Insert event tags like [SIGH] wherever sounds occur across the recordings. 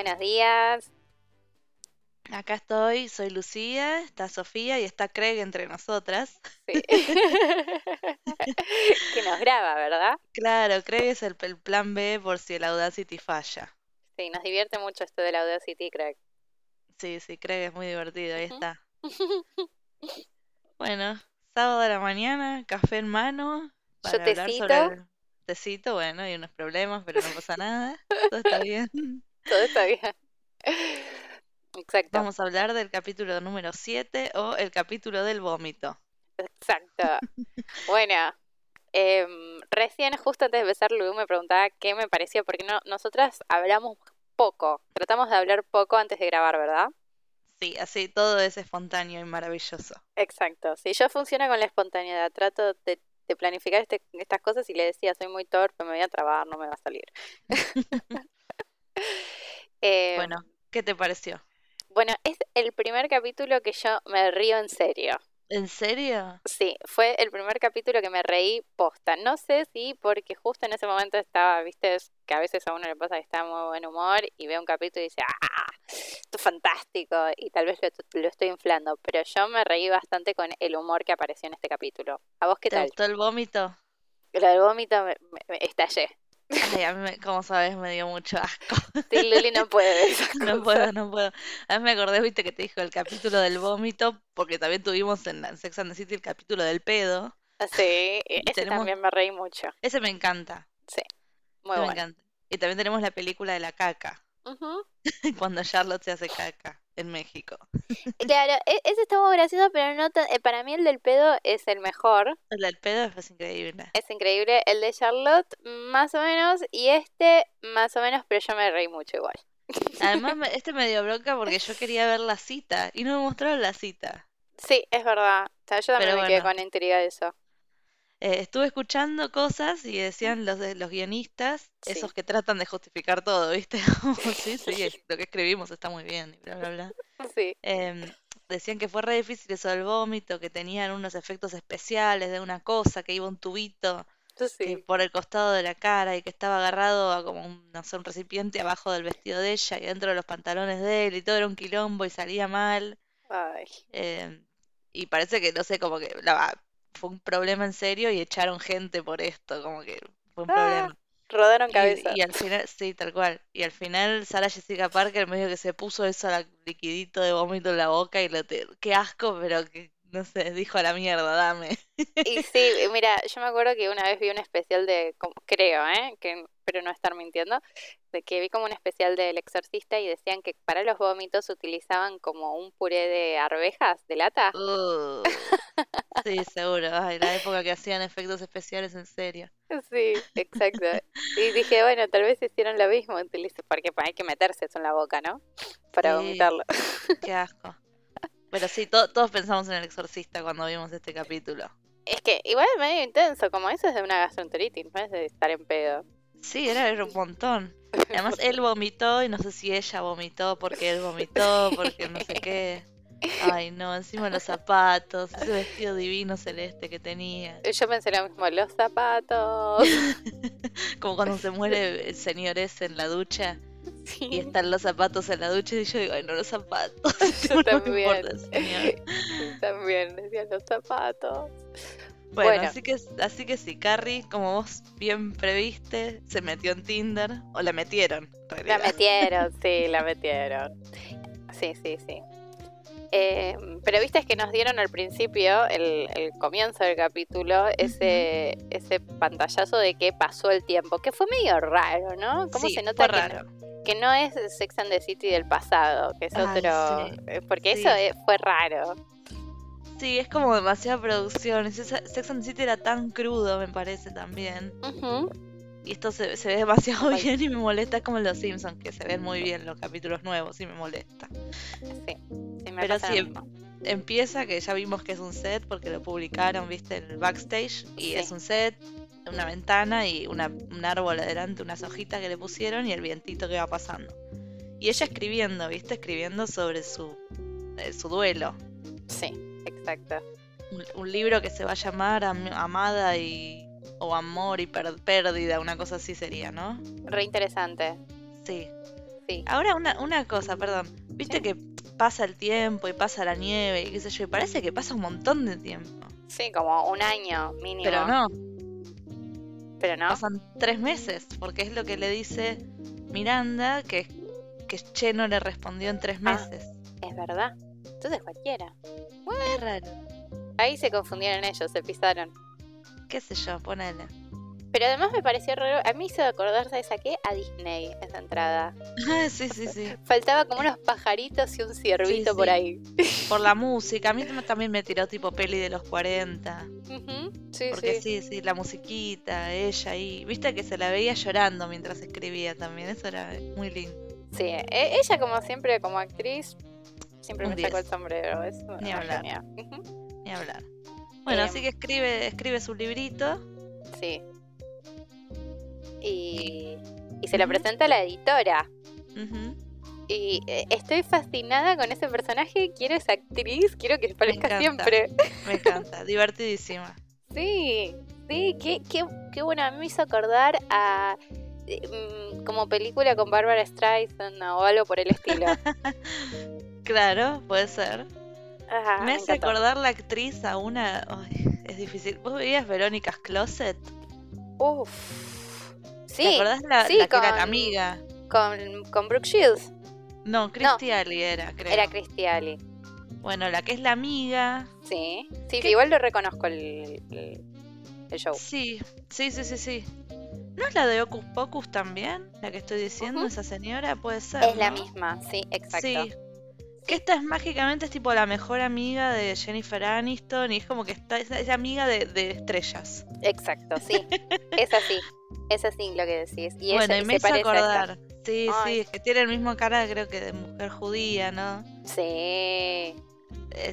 Buenos días. Acá estoy, soy Lucía, está Sofía y está Craig entre nosotras. Sí. [LAUGHS] que nos graba, ¿verdad? Claro, Craig es el, el plan B por si el Audacity falla. Sí, nos divierte mucho esto del Audacity, Craig. Sí, sí, Craig es muy divertido, ahí está. [LAUGHS] Bueno, sábado de la mañana, café en mano. Yo para hablar tecito. sobre el tecito, bueno, hay unos problemas, pero no pasa nada. Todo está bien. [LAUGHS] Todo está bien. Exacto, Vamos a hablar del capítulo número 7 o el capítulo del vómito. exacto. Bueno, em, recién, justo antes de empezar, Lu me preguntaba qué me pareció, porque no, nosotras hablamos poco. Tratamos de hablar poco antes de grabar, ¿verdad? Sí, así todo es espontáneo y maravilloso. Exacto. Sí, yo funciono con la espontaneidad. Trato de, de planificar este- estas cosas y le decía, soy muy torpe, me voy a trabar, no me va a salir. [LAUGHS] [LAUGHS] Em, Bueno, ¿qué te pareció? Bueno, es el primer capítulo que yo me río en serio. ¿En serio? Sí, fue el primer capítulo que me reí posta. No sé si porque justo en ese momento estaba, viste, es que a veces a uno le pasa que está muy buen humor y ve un capítulo y dice, ¡ah! Esto es fantástico. Y tal vez lo, lo estoy inflando, pero yo me reí bastante con el humor que apareció en este capítulo. ¿A vos qué ¿Te tal? gustó el vómito? Lo del vómito me, me- me estallé. [LAUGHS] Ay, a mí, me- como sabes, me dio mucho asco. Sí, Luli no puede [LAUGHS] No puedo, no puedo. A mí me acordé, viste, que te dijo el capítulo del vómito, porque también tuvimos en Sex and the City el capítulo del pedo. Sí, ese tenemos- también me reí mucho. Ese me encanta, Muy ese me bueno. encanta. Y también tenemos la película de la caca, [LAUGHS] Cuando Charlotte se hace caca en México. Claro, e- ese está muy gracioso, pero no tan- eh, para mí el del pedo es el mejor. El del pedo es increíble. Es increíble. El de Charlotte, más o menos. Y este, más o menos, pero yo me reí mucho igual. [LAUGHS] Además, este me dio bronca porque yo quería ver la cita y no me mostraron la cita. Sí, es verdad. O sea, yo también Pero me quedé bueno. con intriga de eso. Eh, estuve escuchando cosas y decían los de los guionistas, Sí. esos que tratan de justificar todo, ¿viste? [LAUGHS] Sí, sí, [LAUGHS] lo que escribimos está muy bien, y bla, bla, bla. Sí, Em, decían que fue re difícil eso del vómito, que tenían unos efectos especiales de una cosa, que iba un tubito que por el costado de la cara y que estaba agarrado a como un, no sé, un recipiente abajo del vestido de ella y dentro de los pantalones de él y todo era un quilombo y salía mal. Ay, em, y parece que, no sé, como que la- fue un problema en serio y echaron gente por esto, como que fue un Ah, problema. rodaron cabeza. y al final, sí, tal cual. Y al final Sara Jessica Parker medio que se puso eso la- liquidito de vómito en la boca y lo te... qué asco, pero que no sé, dijo a la mierda, dame. Y sí, mira, yo me acuerdo que una vez vi un especial de, como- creo, ¿eh? Que espero no estar mintiendo, de que vi como un especial del Exorcista y decían que para los vómitos utilizaban como un puré de arvejas de lata. Uh, sí, seguro. Ay, la época que hacían efectos especiales en serio. Sí, exacto. Y dije, bueno, tal vez hicieron lo mismo, porque hay que meterse eso en la boca, ¿no? Para Sí. vomitarlo. Qué asco. [LAUGHS] Pero sí, to- todos pensamos en el exorcista cuando vimos este capítulo. Es que igual es medio intenso, como eso es de una gastroenteritis, no es de estar en pedo. Sí, era, era un montón. [LAUGHS] Además, él vomitó y no sé si ella vomitó porque él vomitó, porque no sé qué. Ay, no, encima los zapatos, ese vestido divino celeste que tenía. [LAUGHS] Yo pensé lo mismo, los zapatos. [LAUGHS] Como cuando se muere el señor ese en la ducha y están los zapatos en la ducha y yo digo, ay, no, los zapatos. yo No me también. importa, señor. También decían los zapatos. Bueno, Bueno. así que así que sí, Carrie, como vos bien previste, se metió en Tinder, o la metieron, La metieron, sí, la metieron. Sí, sí, sí. Eh, pero viste que nos dieron al principio, el, el comienzo del capítulo, ese, ese pantallazo de que pasó el tiempo, que fue medio raro, ¿no? ¿Cómo Sí, se nota fue que, raro. que no es Sex and the City del pasado, que es Ay, otro... sí. eh, Porque Sí. eso eh, fue raro. Sí, es como demasiada producción. Sex and the City era tan crudo, me parece también. Y esto se, se ve demasiado Ay. bien y me molesta es como en los Simpsons, que se ven muy bien los capítulos nuevos y me molesta. Sí, sí, me Pero sí. Empieza, que ya vimos que es un set porque lo publicaron, viste, en el backstage. Y Sí. es un set, una ventana y una, un árbol adelante, unas hojitas que le pusieron y el vientito que va pasando. Y ella escribiendo, viste, escribiendo sobre su, eh, su duelo. Sí, exacto. Un, un libro que se va a llamar Am- Amada y o Amor y Pérdida, una cosa así sería, ¿no? Re interesante. Sí. Sí. Ahora una, una cosa, perdón. Viste Sí. que pasa el tiempo y pasa la nieve y qué sé yo, y parece que pasa un montón de tiempo. Sí, como un año mínimo. Pero no, Pero no. pasan tres meses, porque es lo que le dice Miranda, que, que Che no le respondió en tres Ah. meses. Es verdad. Entonces cualquiera. Es raro. Ahí se confundieron ellos, se pisaron. Qué sé yo, ponele. Pero además me pareció raro. A mí hizo acordar, ¿sabes a qué? A Disney esa entrada. Ah, sí, sí, sí. [LAUGHS] Faltaba como unos pajaritos y un ciervito Sí, por sí. ahí. Por la [LAUGHS] música. A mí también me tiró tipo peli de los 40. Ujú, Sí, Porque sí. sí, sí, la musiquita, ella ahí. Viste que se la veía llorando mientras escribía también. Eso era muy lindo. Sí, e- ella como siempre, como actriz, siempre Un me sacó el 10. sombrero. Es Ni hablar. [LAUGHS] Ni hablar. Bueno, Em. así que escribe, escribe su librito. Sí. Y, y se lo Ujú. presenta a la editora. Y eh, estoy fascinada con ese personaje. Quiero esa actriz, quiero que aparezca encanta. siempre. Me encanta, [LAUGHS] divertidísima. Sí, sí, qué, qué, qué bueno. A mí me hizo acordar a. eh, mm, como película con Barbara Streisand o algo por el estilo. [LAUGHS] Claro, puede ser. Ajá, me hace encantó. acordar la actriz a una. Ay, es difícil. ¿Vos veías Verónica's Closet? Uf. ¿Te Sí, acordás la, sí, la que era con- la amiga? con, con Brooke Shields. No, Christy Alley era, creo. Era Christy Alley. Bueno, la que es la amiga. Sí, sí, igual lo reconozco el, el, el show. Sí, sí, sí, sí, sí. ¿No es la de Ocus Pocus también? La que estoy diciendo, esa señora, puede ser. Es la misma, sí, exacto. Sí. Que esta es mágicamente es tipo la mejor amiga de Jennifer Aniston y es como que está, es, es amiga de, de estrellas. Exacto, sí. [LAUGHS] es así. Es así lo que decís. Y bueno, ella y me hizo acordar. Sí, Ay. sí, es que tiene el mismo cara creo que de mujer judía, ¿no? Sí. Eh,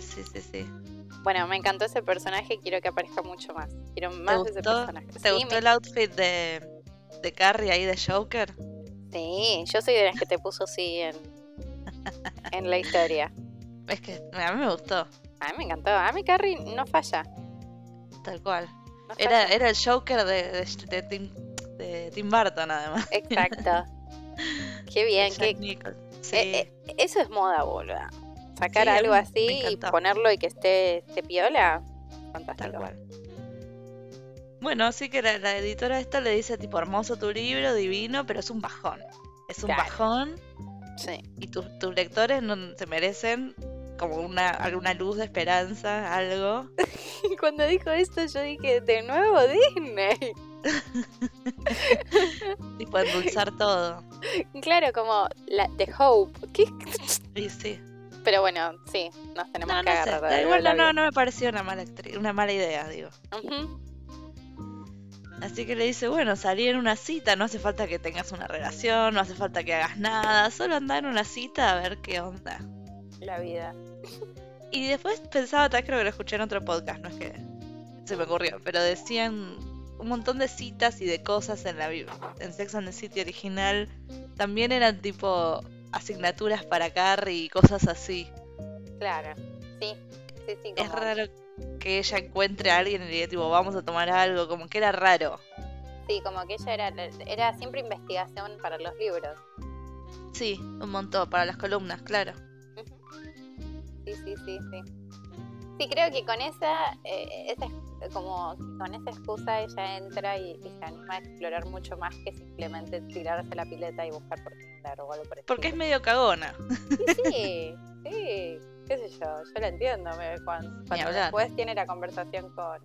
sí, sí, sí. Bueno, me encantó ese personaje. Quiero que aparezca mucho más. Quiero más de ese personaje. ¿Te sí, gustó me- el outfit de, de Carrie ahí de Joker? sí, yo soy de las que te puso sí en, en la historia. Es que a mí me gustó, A mí me encantó. A mí Carrie no falla. tal cual. no Era, falla. era el Joker de, de, de Tim, de Tim Burton, además. Exacto. [LAUGHS] Qué bien. Qué. Sí. Eh, eh, eso es moda, boluda. Sacar Sí, algo así y ponerlo y que esté, esté piola. Tal Fantástico. cual. Bueno, así que la, la editora esta le dice tipo hermoso tu libro, divino, pero es un bajón. Es un Claro. bajón Sí. y tus, tus lectores no se merecen como una alguna luz de esperanza, algo. Y [LAUGHS] cuando dijo esto, yo dije, de nuevo Disney. [LAUGHS] tipo endulzar todo. Claro, como la The Hope. ¿Qué? Y sí. Pero bueno, sí, nos tenemos No, que no sé. agarrar. de Igual no, no, no me pareció una mala una mala idea, digo. Ujú. Así que le dice, bueno, salí en una cita, no hace falta que tengas una relación, no hace falta que hagas nada, solo anda en una cita a ver qué onda. La vida. Y después pensaba, tal creo que lo escuché en otro podcast, no es que se me ocurrió, pero decían un montón de citas y de cosas en la en Sex and the City original. También eran tipo asignaturas para Carrie y cosas así. Claro. Sí, sí, sí. Es raro que ella encuentre a alguien y le diga tipo vamos a tomar algo, como que era raro. Sí, como que ella era, era siempre investigación para los libros. Sí, un montón para las columnas, claro. Sí, sí, sí, sí. Sí, creo que con esa, eh, esa como con esa excusa ella entra y, y se anima a explorar mucho más que simplemente tirarse a la pileta y buscar por Tinder o algo por el Porque es medio cagona. Sí, sí, qué sé yo, yo la entiendo. me- Cuando, después tiene la conversación con,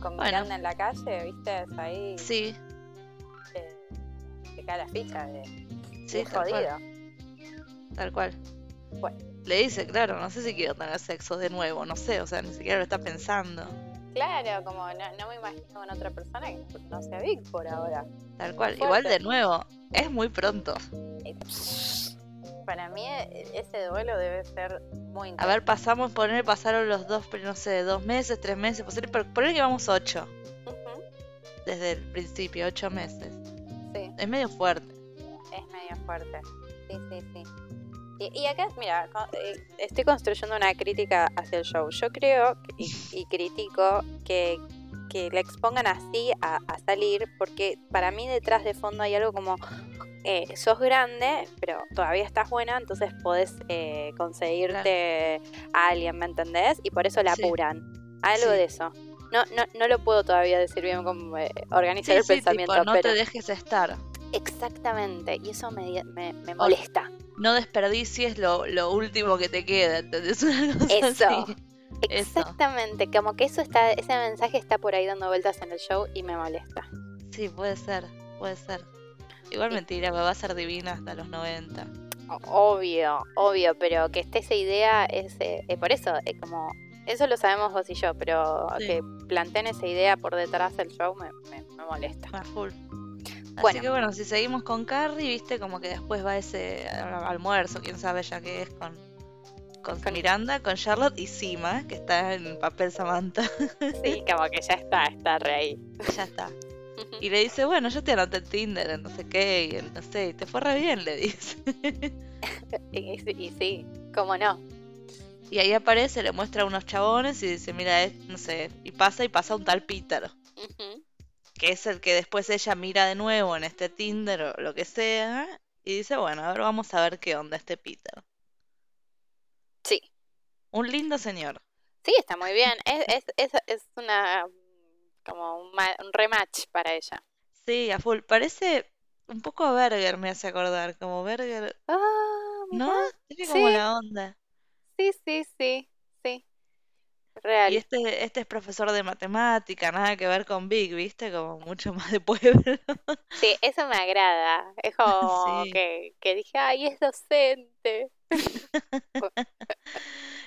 con Bueno. Miranda en la calle, ¿viste? Es ahí Sí, eh, te cae la ficha de, sí, de tal cual. jodido. Tal cual. Bueno. Le dice, claro, no sé si quiero tener sexo de nuevo, no sé, o sea, ni siquiera lo está pensando. Claro, como no, no me imagino con otra persona que no sea Vic por ahora. Tal cual. Fuerte. Igual de nuevo, es muy pronto. Para mí e- ese duelo debe ser muy A intenso. ver, pasamos, poner, pasaron los dos, no sé, dos meses, tres meses, poner, poner que vamos ocho, desde el principio, ocho meses. Sí, Es medio fuerte. es medio fuerte. Sí, sí, sí. Y, y acá, mira, eh, estoy construyendo una crítica hacia el show. Yo creo y, y critico que, que la expongan así a, a salir, porque para mí detrás de fondo hay algo como eh, sos grande, pero todavía estás buena, entonces podés eh, conseguirte a alguien, ¿me entendés? Y por eso la Sí. apuran. Algo Sí. de eso. No, no, no lo puedo todavía decir bien cómo eh, organizar Sí, el sí, pensamiento, tipo, no pero te dejes estar. Exactamente, y eso me, me, me molesta. No desperdicies lo, lo último que te queda, [LAUGHS] cosa Eso. así. Eso. Exactamente, como que eso está, ese mensaje está por ahí dando vueltas en el show y me molesta. Sí, puede ser, puede ser. Igual Sí. mentira, me va a ser divina hasta los 90. O- Obvio, obvio, pero que esté esa idea es eh, eh, por eso, es como eso lo sabemos vos y yo, pero Sí. que planteen esa idea por detrás del show me, me- me molesta. A full. Así que bueno, si seguimos con Carrie, viste, como que después va ese al- almuerzo, quién sabe ya qué es, con, con, Con- Miranda, con Charlotte y Sima, que está en papel Samantha. [LAUGHS] Sí, como que ya está, está re ahí. ya está. [LAUGHS] Y le dice, bueno, yo te anoté en Tinder, en no sé qué, y en no sé, y te fue re bien, le dice. [LAUGHS] Y, sí- y sí, cómo no. Y ahí aparece, le muestra a unos chabones y dice, mira, es- no sé, y pasa y pasa un tal Peter, Ujú. Que es el que después ella mira de nuevo en este Tinder o lo que sea, y dice, bueno, a ver, vamos a ver qué onda este Peter. Sí, Un lindo señor. sí, está muy bien. Es, es, es, es una como un, ma- un rematch para ella. Sí, a full. Parece un poco a Berger, me hace acordar, como Berger, Ah, ¿no? Tiene como Sí. la onda. Sí, sí, sí. Real. Y este, este es profesor de matemática, nada que ver con Big, ¿viste? Como mucho más de pueblo. [LAUGHS] Sí, eso me agrada. Es como Sí. que, que dije, ay, es docente. [LAUGHS]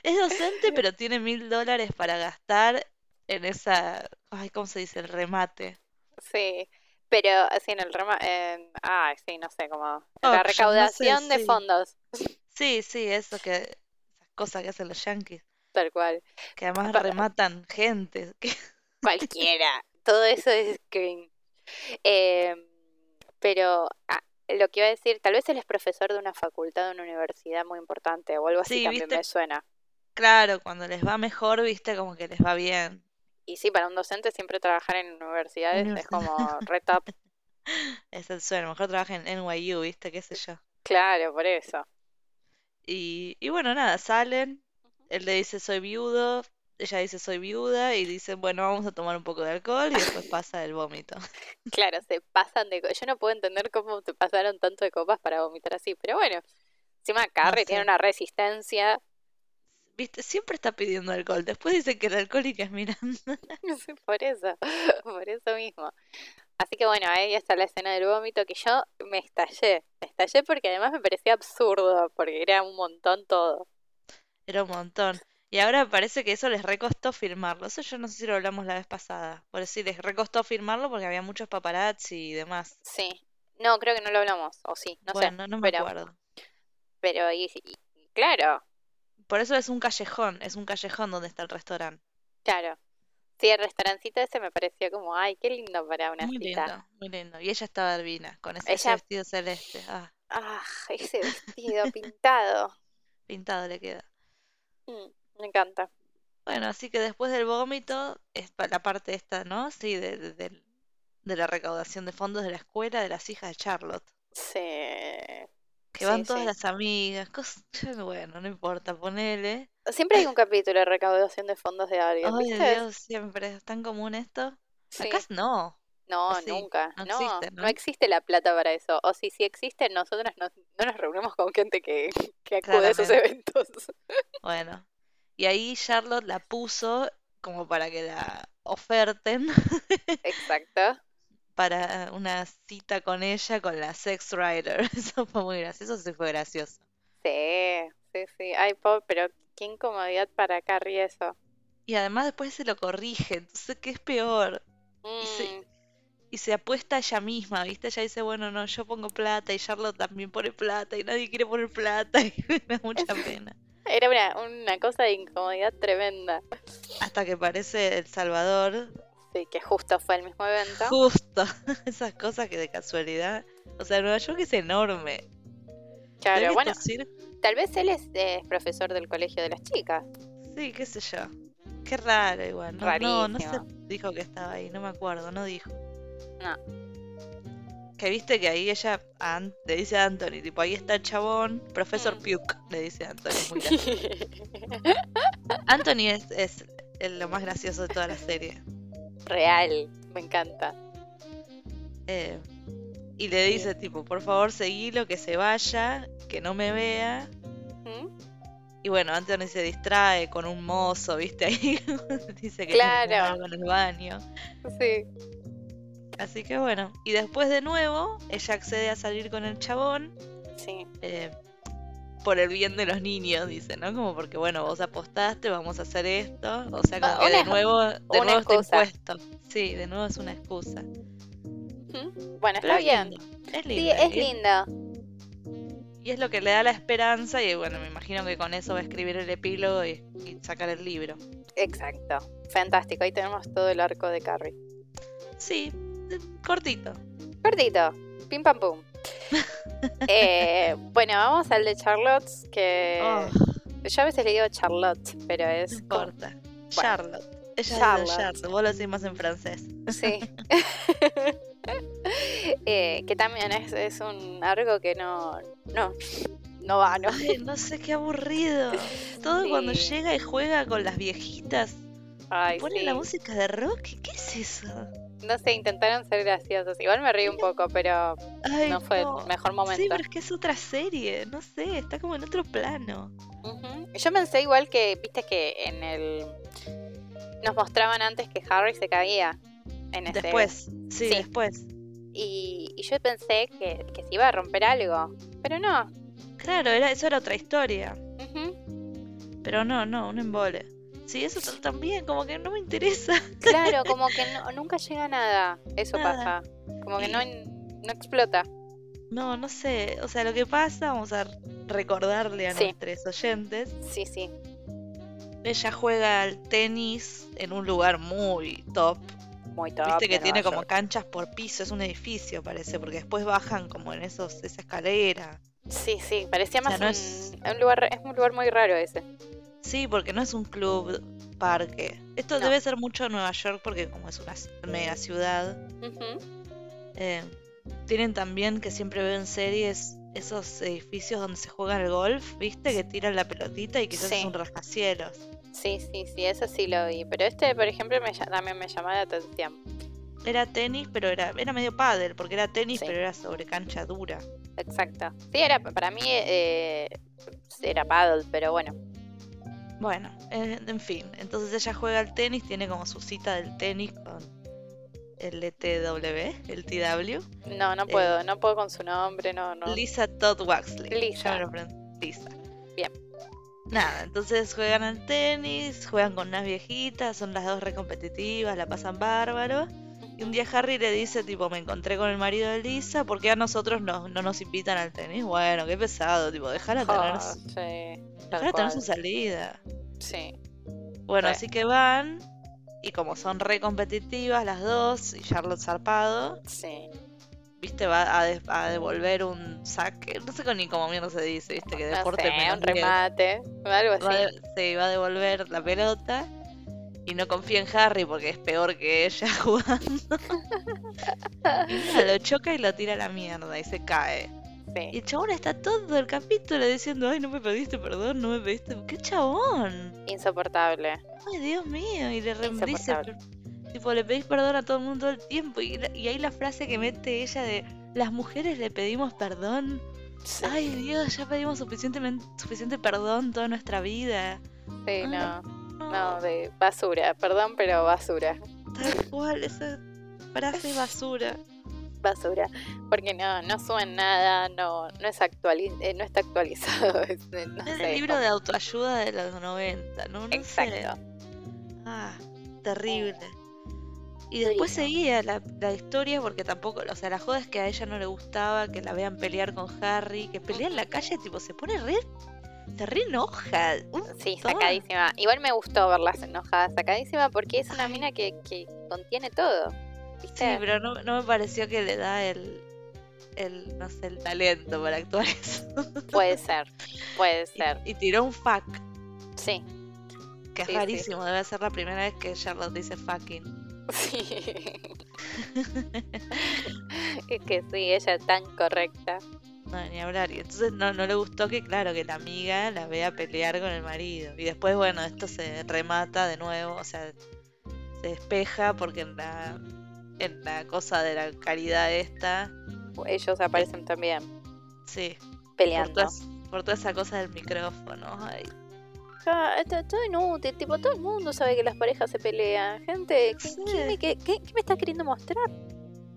Es docente, pero tiene mil dólares para gastar en esa, ay, ¿cómo se dice? El remate. Sí, pero así en el rema, en, ay, sí, no sé, como la Auction, no sé, recaudación de sí. fondos, Sí, sí, eso que, esas cosas que hacen los yankees, tal cual. que además rematan gente. [LAUGHS] Cualquiera, todo eso es screen. Eh, pero ah, lo que iba a decir, tal vez él es profesor de una facultad de una universidad muy importante o algo así Sí, también ¿viste? me suena. Claro, cuando les va mejor, viste, como que les va bien. Y sí, para un docente siempre trabajar en universidades es como [LAUGHS] re top. Es el sueño, mejor trabaja en NYU, viste, qué sé yo. Claro, por eso. Y, y bueno, nada, salen, él le dice soy viudo, ella dice soy viuda y dicen, bueno, vamos a tomar un poco de alcohol y después [LAUGHS] pasa el vómito. Claro, se pasan de... Yo no puedo entender cómo te pasaron tanto de copas para vomitar así, pero bueno. Encima Carrie tiene sé. una resistencia. Viste, siempre está pidiendo alcohol, después dice que la alcohólica es Miranda. [LAUGHS] Por eso, [LAUGHS] por eso mismo. Así que bueno, ahí está la escena del vómito que yo me estallé. Me estallé porque además me parecía absurdo, porque era un montón todo. Era un montón. Y ahora parece que eso les recostó filmarlo. Eso yo no sé si lo hablamos la vez pasada. Por decir, les recostó filmarlo porque había muchos paparazzi y demás. Sí. No, creo que no lo hablamos, o sí, no sé. no me pero, acuerdo. Pero, y, y- claro, Por eso es un callejón, es un callejón donde está el restaurante. claro. Sí, el restaurancito ese me pareció como, ay, qué lindo para una Muy cita. lindo, muy lindo. Y ella estaba divina, con ese, ese Ella- vestido celeste. Ah, Ah, ese vestido pintado. [LAUGHS] pintado le queda. Mm, me encanta. Bueno, así que después del vómito, es la parte esta, ¿no? Sí, de, de, de la recaudación de fondos de la escuela de las hijas de Charlotte. Sí. Que van Sí, todas sí. las amigas, cosas, [LAUGHS] bueno, no importa, ponele. Siempre hay un capítulo de recaudación de fondos de alguien, Ay, ¿viste? Dios, siempre, ¿es tan común esto? Sí. Acá no. No, nunca. No No, existe, no ¿no? existe la plata para eso. O si sí existe, nosotros no, no nos reunimos con gente que, [LAUGHS] que acude a esos eventos. [LAUGHS] Bueno, y ahí Charlotte la puso como para que la oferten [LAUGHS] Exacto. para una cita con ella con la sex writer. Eso fue muy gracioso, eso sí fue gracioso. Sí, sí, sí. Ay, po, pero qué incomodidad para Carrie eso. Y además después se lo corrige, entonces ¿qué es peor? Y se, Mm, y se apuesta a ella misma, ¿viste? Ella dice, bueno, no, yo pongo plata y Charlotte también pone plata y nadie quiere poner plata [LAUGHS] y me da mucha [LAUGHS] pena. Era una, una cosa de incomodidad tremenda. Hasta que aparece El Salvador, Sí, que justo fue el mismo evento. justo, [LAUGHS] esas cosas que de casualidad. O sea, Nueva York es enorme. Claro, bueno, tal vez él es, eh, profesor del colegio de las chicas. Sí, qué sé yo. Qué raro igual. No, no, no se dijo que estaba ahí, no me acuerdo, no dijo. No. Que viste que ahí ella An- le dice a Anthony, tipo, ahí está el chabón, Profesor Mm. Puke, le dice a Anthony. muy. [LAUGHS] Anthony es, es el- lo más gracioso de toda la serie. Real, me encanta. Eh, y le dice, tipo, por favor, seguilo, que se vaya, que no me vea. ¿Mm? Y bueno, Anthony se distrae con un mozo, ¿viste? Ahí [LAUGHS] dice que Claro. algo en el baño. Sí. Así que bueno. Y después de nuevo, ella accede a salir con el chabón. Sí. eh, por el bien de los niños, dice, ¿no? Como porque, bueno, vos apostaste, vamos a hacer esto. O sea, como que de nuevo, de nuevo está impuesto. Sí, de nuevo es una excusa. ¿Mm? Bueno, está es bien. lindo, Es Sí, lindo. es lindo. Y es lo que le da la esperanza y bueno, me imagino que con eso va a escribir el epílogo y, y sacar el libro. Exacto. Fantástico. Ahí tenemos todo el arco de Carrie. Sí, cortito. Cortito. Pim pam pum. [LAUGHS] Eh, bueno, vamos al de Charlotte, que Oh, yo a veces le digo Charlotte, pero no es como- importa. Charlotte. Ella Charlotte. Vos lo decís más en francés. Sí. [LAUGHS] Eh, que también es, es un arco que no, no, no va, ¿no? Ay, no sé qué aburrido. Todo cuando llega y juega con las viejitas. Ay, Pone sí. la música de rock. ¿Qué es eso? No sé, intentaron ser graciosos. Igual me reí un poco, pero Ay, no fue no. el mejor Sí, momento. pero es que es otra serie. No sé, está como en otro plano. Yo pensé igual que, viste que en el... Nos mostraban antes que Harry se caía en ese... Después. Sí, Sí. después. Y, y yo pensé que, que se iba a romper algo, pero no. Claro, era, eso era otra historia. Pero no, no, un embole. Sí, eso también, como que no me interesa. Claro, [LAUGHS] como que no- nunca llega a nada. Eso Nada. pasa. Como que Y- no, no explota. No, no sé. O sea, lo que pasa, vamos a recordarle a Sí. nuestros oyentes. Sí, sí. Ella juega al tenis en un lugar muy top. Muy top. Viste que tiene como canchas por piso, es un edificio parece, porque después bajan como en esos esa escalera. Sí, sí. Parecía O sea, más no un, es- un lugar... Es un lugar muy raro ese. Sí, porque no es un club parque. Esto No. debe ser mucho Nueva York porque como es una mega ciudad. Eh, tienen también que siempre veo en series esos edificios donde se juega el golf, ¿viste? Que tiran la pelotita y quizás Sí. es un rascacielos. Sí, sí, sí. Eso sí lo vi. Pero este, por ejemplo, me, también me llamó la atención. Era tenis, pero era, era medio pádel, porque era tenis, Sí. pero era sobre cancha dura. Exacto. Sí, era para mí eh, era paddle, pero bueno. Bueno, en fin, entonces ella juega al tenis, tiene como su cita del tenis con el ETW, el TW. No, no Eh, puedo, no puedo con su nombre, no, no. Lisa Todd Waxley. Lisa. Lisa. Bien. Nada, entonces juegan al tenis, juegan con unas viejitas, son las dos recompetitivas, la pasan bárbaro. Y un día Harry le dice, tipo, me encontré con el marido de Lisa, ¿por qué a nosotros no, no nos invitan al tenis? Bueno, qué pesado, tipo, tener, Ah, sí, tal dejala tener su salida. Sí. Bueno, así que van, y como son re competitivas las dos, y Charlotte zarpado, Sí. viste, va a, de- a devolver un saque, no sé ni cómo mierda se dice, viste, que No deporte sé, menos un remate, algo así. sí, va a devolver la pelota y no confía en Harry porque es peor que ella [LAUGHS] jugando. y lo choca y lo tira a la mierda y se cae. Y Sí. el chabón está todo el capítulo diciendo, ay, no me pediste perdón, no me pediste... ¡Qué chabón! Insoportable. Ay, Dios mío. Y le dice, tipo, le pedís perdón a todo el mundo todo el tiempo. Y, y ahí la frase que mete ella de, las mujeres le pedimos perdón. Sí, Ay, Dios, ya pedimos suficientemente, suficiente perdón toda nuestra vida. sí, ay, no. No, de basura. Perdón, pero basura. Tal cual, esa frase [LAUGHS] basura. Basura. Porque no, no suben nada, no, no es actuali eh, no está actualizado. [LAUGHS] es no Es sé, el libro de autoayuda de los 90, ¿no? sé. Exacto. Ah, terrible. Y después seguía la, la historia porque tampoco, o sea, la joda es que a ella no le gustaba que la vean pelear con Harry, que pelea en la calle, tipo, se pone re, se re enoja. un Sí, montón. sacadísima. Igual me gustó verlas enojadas, sacadísima, porque es una Ay. mina que, que contiene todo. ¿Viste? Sí, pero no, no me pareció que le da el, el, no sé, el talento para actuar [LAUGHS] eso. Puede ser, puede ser. Y, y tiró un fuck, Sí, que es sí. rarísimo, debe ser la primera vez que Charlotte dice fucking. sí. [LAUGHS] es que sí, ella es tan correcta. No, ni hablar. Y entonces no, no le gustó que, claro, que la amiga la vea pelear con el marido. Y después, bueno, esto se remata de nuevo, o sea, se despeja porque en la, en la cosa de la caridad esta, Ellos aparecen también sí, por peleando. toda, por toda esa cosa del micrófono. Ay, Ah, esto- todo inútil, tipo, todo el mundo sabe que las parejas se pelean. Gente, ¿qué, Sí. qué qué- me está queriendo mostrar?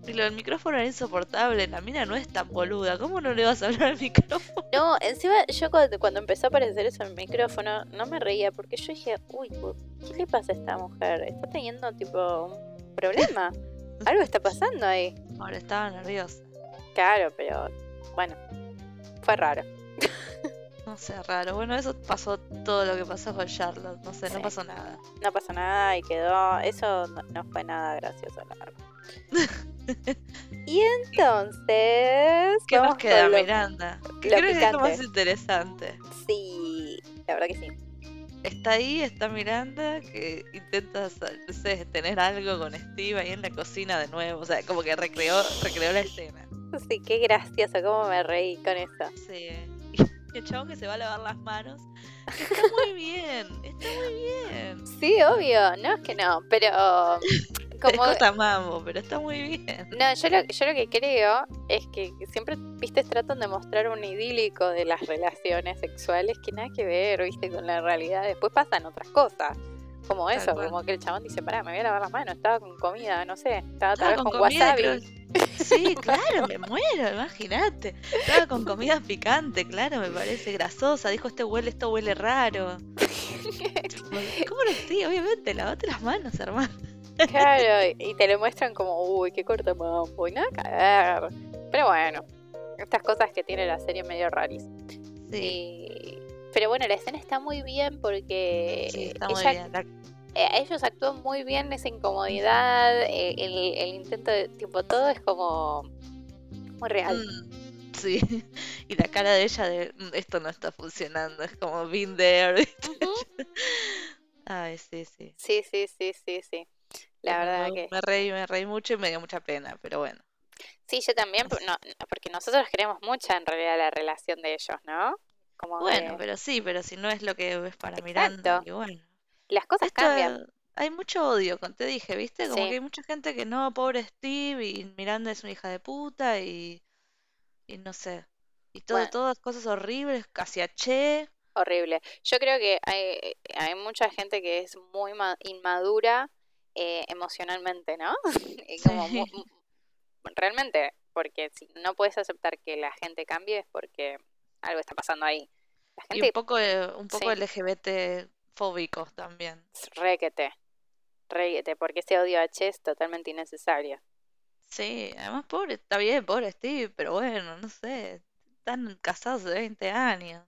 Y lo del micrófono era insoportable. La mina no es tan boluda. ¿Cómo no le vas a hablar al micrófono? No, encima yo cuando, cuando empezó a aparecer eso en el micrófono, no me reía porque yo dije, uy, ¿qué le pasa a esta mujer? Está teniendo tipo un problema. [LAUGHS] Algo está pasando ahí. Ahora estaba nerviosa. Claro, pero bueno, fue raro. No sé, raro. Bueno, eso pasó todo lo que pasó con Charlotte. No sé, Sí. no pasó nada. No pasó nada y quedó. Eso no, no fue nada gracioso, la verdad. [LAUGHS] [LAUGHS] y entonces. ¿Qué nos queda, lo- Miranda? ¿Qué lo creo que es lo más interesante? Sí, la verdad que sí. Está ahí, está Miranda, que intenta, no sé, tener algo con Steve ahí en la cocina de nuevo. O sea, como que recreó, recreó la escena. Sí, qué gracioso, cómo me reí con eso. Sí. [LAUGHS] Y el chabón que se va a lavar las manos. Está muy bien, está muy bien. Sí, obvio, no es que no, pero. Como, pero está muy bien. No, yo lo, yo lo que creo es que siempre, viste, tratan de mostrar un idílico de las relaciones sexuales que nada que ver, viste, con la realidad. Después pasan otras cosas, como Tal eso, cual. como que el chabón dice, pará, me voy a lavar las manos, estaba con comida, no sé, estaba Estaba vez con con, comida, wasabi. creo- Sí, [LAUGHS] claro, me muero, imagínate. Estaba con comida picante, claro, me parece grasosa. Dijo, este huele, esto huele raro. [LAUGHS] ¿Cómo no? Sí, obviamente, lavate las manos, hermano. Claro, y te lo muestran como, uy, qué corta mambo, y nada ver. Pero bueno, estas cosas que tiene la serie medio raris. Sí, Y- Pero bueno, la escena está muy bien porque sí, está muy ella bien. La- eh, ellos actúan muy bien esa incomodidad, eh, el, el intento de tipo todo es como muy real. Mm, sí, [LAUGHS] y la cara de ella de "Mm, esto no está funcionando, es como been there. [LAUGHS] Ay, sí, sí. Sí, sí, sí, sí, sí. La verdad me- que Me reí, me reí mucho y me dio mucha pena, pero bueno. sí, yo también, pero no, no, porque nosotros queremos mucho en realidad la relación de ellos, ¿no? Como Bueno, de- pero sí, pero si no es lo que es para. Miranda, y bueno. las cosas Esto, cambian. hay mucho odio, te dije, ¿viste? Como Sí. que hay mucha gente que no, pobre Steve, y Miranda es una hija de puta, y, y no sé. Y todo, Bueno. todas cosas horribles, casi a Che. Horrible. Yo creo que hay, hay mucha gente que es muy ma- inmadura eh, emocionalmente, ¿no? [LAUGHS] Como Sí. realmente, porque si no puedes aceptar que la gente cambie es porque algo está pasando ahí. La Y un poco, un poco Sí. LGBT fóbicos también. requete, requete, porque ese odio a Che es totalmente innecesario. Sí, además pobre, está bien, pobre Steve, pero bueno, no sé. Están casados de 20 años.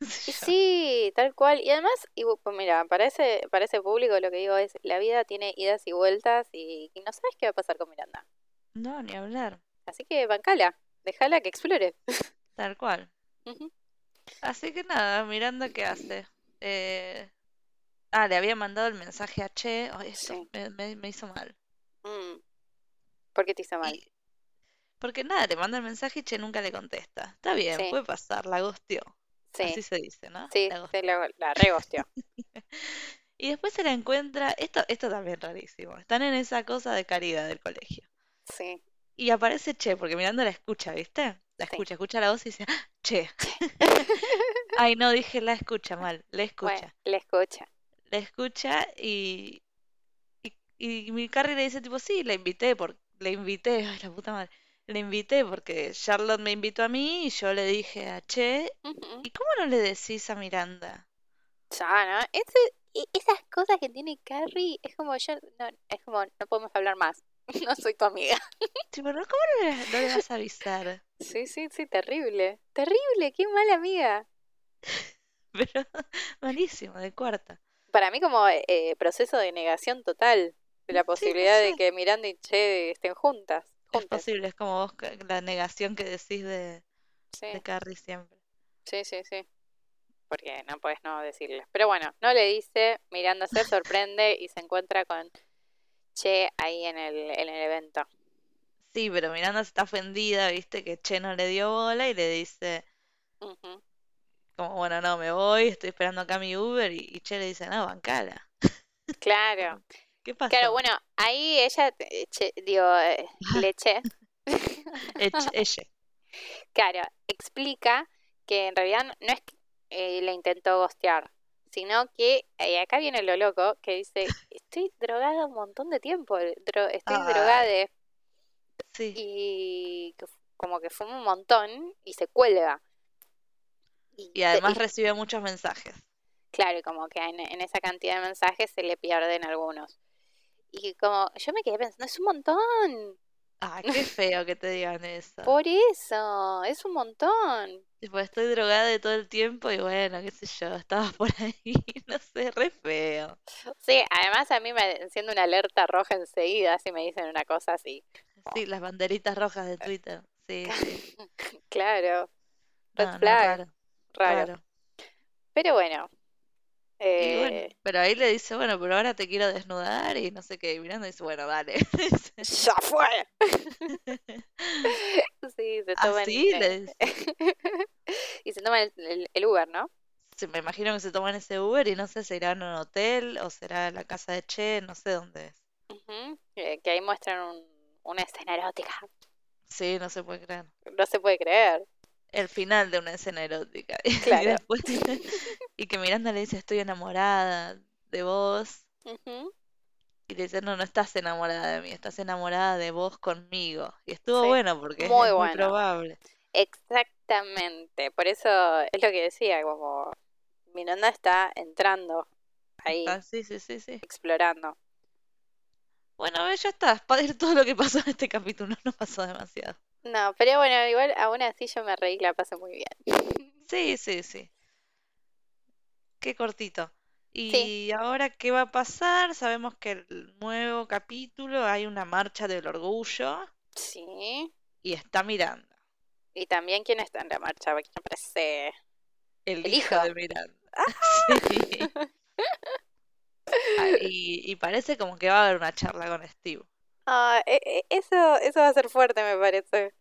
[LAUGHS] [LAUGHS] sí, tal cual. Y además, y, pues mira, para ese, para ese público lo que digo es, la vida tiene idas y vueltas y, y no sabes qué va a pasar con Miranda. No, ni hablar. Así que bancala, déjala que explore. [LAUGHS] Tal cual. Así que nada, Miranda, ¿qué hace? Eh... Ah, le había mandado el mensaje a Che. Ay, eso Sí. me, me- me hizo mal. Mm. ¿Por qué te hizo mal? Y- Porque nada, le manda el mensaje y Che nunca le contesta. Está bien, Sí. puede pasar, la gosteó. Así Sí, se dice, ¿no? sí, La se la, la regosteó. [LAUGHS] Y después se la encuentra. Esto, esto también rarísimo. Están en esa cosa de caridad del colegio. Sí. Y aparece Che, porque Miranda la escucha, ¿viste? La Sí. escucha, escucha la voz y dice, "Ah, Che. [LAUGHS] [LAUGHS] Ay, no, dije la escucha mal, le escucha. Bueno, le escucha. La escucha y, y, y mi Carrie le dice tipo, sí, la invité, por, le invité, ay, la puta madre, le invité porque Charlotte me invitó a mí y yo le dije a Che. ¿y cómo no le decís a Miranda? Ya, ¿no? Ese- e- esas cosas que tiene Carrie es como yo, no, es como no podemos hablar más. [LAUGHS] No soy tu amiga. [LAUGHS] Tipo, ¿no? ¿cómo no le, no le vas a avisar? Sí, sí, sí, terrible. Terrible, qué mala amiga. [LAUGHS] Pero malísimo, de cuarta. Para mí como eh, proceso de negación total de la Sí, no posibilidad de que Miranda y Che estén juntas. Es posible, es como vos, la negación que decís de, Sí, de Carrie siempre. sí, sí, sí. Porque no puedes no decirle. Pero bueno, no le dice, Miranda se sorprende y se encuentra con Che ahí en el, en el evento. Sí, pero Miranda está ofendida, viste, que Che no le dio bola y le dice, Ujú. como, bueno, no, me voy, estoy esperando acá mi Uber y, y Che le dice, no, bancala. Claro. [LAUGHS] Claro, bueno, ahí ella, eh, che- digo, eh, Leche, Ech- [LAUGHS] ella. claro, explica que en realidad no es que eh, le intentó gostear, sino que eh, acá viene lo loco, que dice, estoy drogada un montón de tiempo, dro- estoy Ay. drogada Sí, y como que fuma un montón y se cuelga. y además recibe muchos mensajes. Claro, y como que en, en esa cantidad de mensajes se le pierden algunos. Y como yo me quedé pensando, es un montón. Ay, qué feo que te digan eso. Por eso, es un montón. Tipo, estoy drogada de todo el tiempo y bueno, qué sé yo, estaba por ahí, [LAUGHS] no sé, re feo. Sí, además a mí me enciende una alerta roja enseguida si me dicen una cosa así. Sí, las banderitas rojas de Twitter. Sí, [LAUGHS] sí. Claro, red No, no, flag, raro, raro. raro. Pero bueno, Y bueno, eh, pero ahí le dice, bueno, pero ahora te quiero desnudar y no sé qué. Y Miranda dice, bueno, dale. [LAUGHS] ya fue. [LAUGHS] Sí, se toman Así dice. [LAUGHS] y se toman el, el- el Uber, ¿no? Sí, me imagino que se toman ese Uber y no sé si irán a un hotel o será la casa de Che, no sé dónde es. Eh, que ahí muestran un- una escena erótica. Sí, no se puede creer. No se puede creer. El final de una escena erótica. [LAUGHS] Y Claro. después, [LAUGHS] y que Miranda le dice, estoy enamorada de vos. Y le dice, no, no estás enamorada de mí, estás enamorada de vos conmigo. Y estuvo Sí, bueno porque es- muy es muy bueno. probable. Exactamente. Por eso es lo que decía, como Miranda está entrando ahí, Ah, sí, sí, sí, sí. explorando. Bueno, ya está. [LAUGHS] Todo lo que pasó en este capítulo no pasó demasiado. No, pero bueno, igual aún así yo me reí, la pasé muy bien. [LAUGHS] Sí, sí, sí. Qué cortito. Sí. Y ahora, ¿qué va a pasar? Sabemos que el nuevo capítulo hay una marcha del orgullo Sí. y está Miranda, Y también quién está en la marcha, porque me parece. el, El hijo hijo. de Miranda. [LAUGHS] Sí. Ah, y, y parece como que va a haber una charla con Steve. Ah, e- e- eso, eso va a ser fuerte, me parece.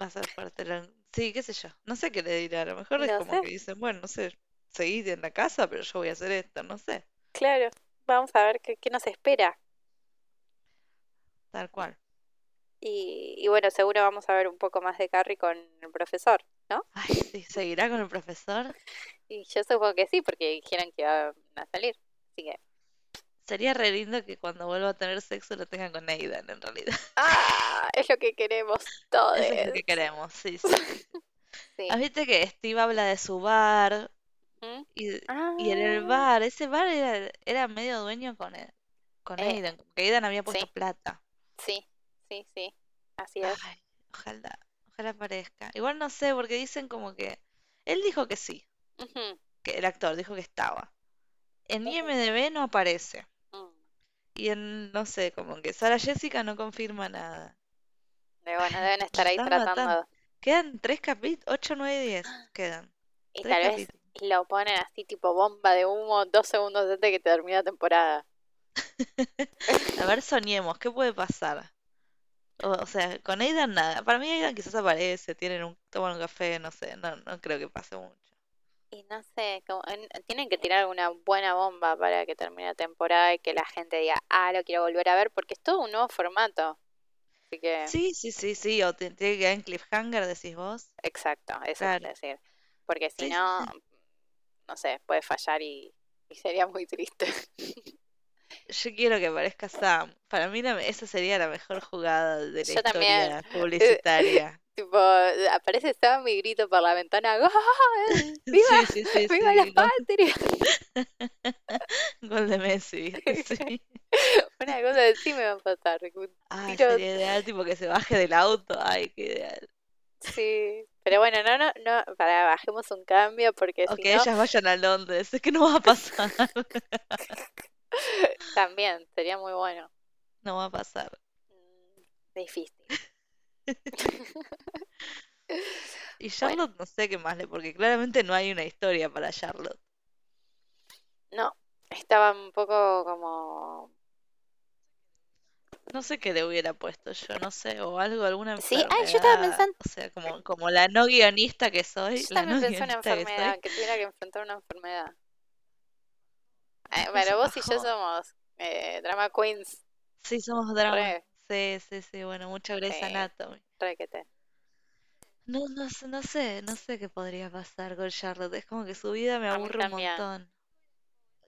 Va a ser Sí, qué sé yo. No sé qué le dirá. A lo mejor es como sé. que dicen, bueno, no sé, seguid en la casa, pero yo voy a hacer esto, no sé. Claro, vamos a ver qué, qué nos espera. Tal cual. Y, y bueno, seguro vamos a ver un poco más de Carrie con el profesor, ¿no? Ay, sí, ¿seguirá con el profesor? [LAUGHS] Y yo supongo que sí, porque dijeron que iban a salir. Así que. Sería re lindo que cuando vuelva a tener sexo lo tengan con Aidan, en realidad. [LAUGHS] ¡Ah! Es lo que queremos [LAUGHS] todos. Es lo que queremos, [LAUGHS] sí, sí. Sí. Ah, Viste que Steve habla de su bar ¿Mm? y, y en el Ah, bar, ese bar era, era medio dueño con, él, con Eh, Aidan, como que Aidan había puesto sí. plata. Sí, sí, sí. Así es. Ay, ojalá, ojalá aparezca. Igual no sé, porque dicen como que él dijo que sí, que el actor dijo que estaba. En. IMDb no aparece. Y en, no sé, como que Sara Jessica no confirma nada. De bueno, deben estar ahí tratando. matando. Quedan tres capítulos, 8, 9, 10 quedan. Y Tres tal vez capítulos. lo ponen así tipo bomba de humo dos segundos antes de que termine la temporada. [LAUGHS] A ver, soñemos, ¿qué puede pasar? O, o sea, con Aidan nada. Para mí Aidan quizás aparece, tienen un, toman un café, no sé, no, no creo que pase mucho. Y no sé, como, en- tienen que tirar una buena bomba para que termine la temporada y que la gente diga, ah, lo quiero volver a ver, porque es todo un nuevo formato. Así que, Sí, sí, sí, sí, o te tiene que quedar en cliffhanger, decís vos. exacto, eso es Claro. decir. Porque si Sí, no, no sé, puede fallar y, y sería muy triste. [LAUGHS] Yo quiero que aparezca Sam. Para mí la- esa sería la mejor jugada de la Yo también. publicitaria. [LAUGHS] tipo, aparece Sam y grito por la ventana, ¡Gol! [LAUGHS] ¡Viva! Sí, sí, sí, ¡Viva la patria! [LAUGHS] gol de Messi. [LAUGHS] Sí. Una cosa así me va a pasar. tiro- sería ideal, tipo que se baje del auto. Ay, qué ideal. Sí, pero bueno, no, no, no, para, bajemos un cambio porque O si que no, ellas vayan a Londres. Es que no va a pasar. también sería muy bueno. No va a pasar. Mm, Difícil. [LAUGHS] Y Charlotte no sé qué más le, porque claramente no hay una historia para Charlotte. No, estaba un poco como... No sé qué le hubiera puesto yo, no sé, o algo, alguna Sí, enfermedad. ay, yo estaba pensando- O sea, como, como la no guionista que soy. Yo también no pensé una guionista que enfermedad, que tuviera que enfrentar una enfermedad. [LAUGHS] Eh, bueno, vos y yo somos eh, drama queens, Sí, somos drama. Re. Sí, sí, sí, bueno, mucha Grey's Sí. Anatomy. re que te. No, no sé, no sé, no sé qué podría pasar con Charlotte. Es como que su vida me A mí aburre un también. montón.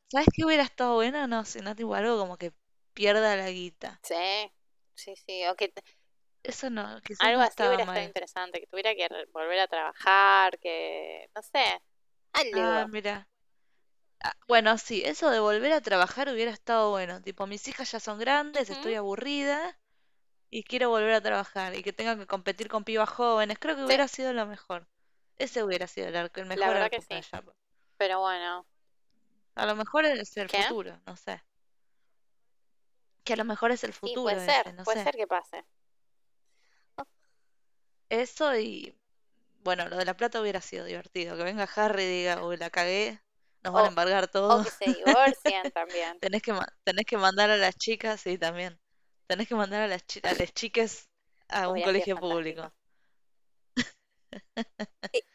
¿Sabes qué hubiera estado bueno? No, si no, tipo algo como que pierda la guita. Sí, sí, sí. O que Eso no, quizás algo no así estaba hubiera estado mal. interesante, que tuviera que re- volver a trabajar, que. No sé. Algo. Ah, mira. Ah, bueno, sí, eso de volver a trabajar hubiera estado bueno. Tipo, mis hijas ya son grandes, estoy aburrida y quiero volver a trabajar y que tenga que competir con pibas jóvenes. Creo que Sí. hubiera sido lo mejor. Ese hubiera sido el arco, el mejor verdad arco que sí. Pero bueno. A lo mejor es el ¿Qué? futuro, no sé. Que a lo mejor es el Sí, futuro puede ser. ese, no puede sé. ser que pase. Eso y bueno, lo de la plata hubiera sido divertido. Que venga Harry y diga, uy, la cagué, nos van a O- embargar O todo. que se divorcien [LAUGHS] también. Tenés que, tenés que mandar a las chicas, sí, también. Tenés que mandar a las, chi- a las chiques a un colegio público. [LAUGHS]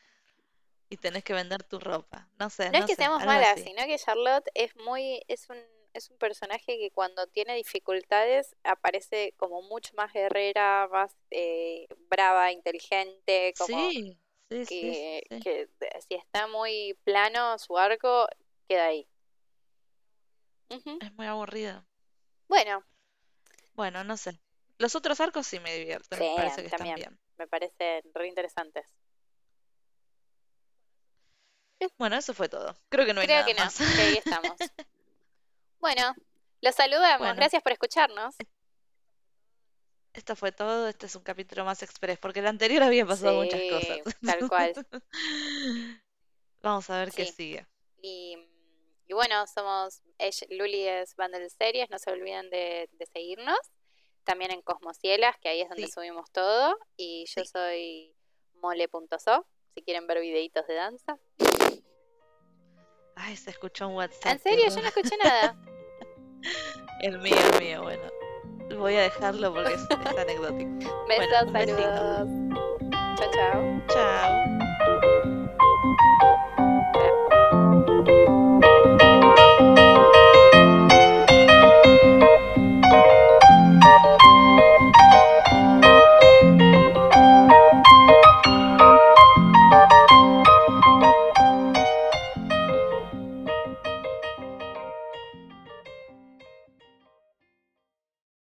Y tenés que vender tu ropa. No sé, No es que sé, seamos malas, así. sino que Charlotte es muy, es un, es un personaje que cuando tiene dificultades aparece como mucho más guerrera, más eh, brava, inteligente, como Sí, sí, que, sí. que si está muy plano su arco, queda ahí. Es muy aburrido. Bueno, Bueno, no sé. Los otros arcos sí me divierten, me Sí, parece que están bien. me parecen re interesantes. Bueno, eso fue todo. Creo que no hay Creo nada que no, más. que ahí estamos. [LAUGHS] Bueno, los saludamos, Bueno. gracias por escucharnos. Esto fue todo. Este es un capítulo más express, porque el anterior había pasado muchas cosas. tal cual. [LAUGHS] Vamos a ver qué sigue. Y, y bueno, somos Luli es Bundle Series, no se olviden de, de seguirnos. También en Cosmocielas, que ahí es donde Sí. subimos todo. Y yo Sí. soy mole.so, si quieren ver videitos de danza. Ay, se escuchó un WhatsApp. ¿En serio? Yo no escuché nada. [LAUGHS] El mío, el mío, bueno. Voy a dejarlo porque es, es anecdótico. [LAUGHS] Besos, besito. saludos. Chao, chao. Chao.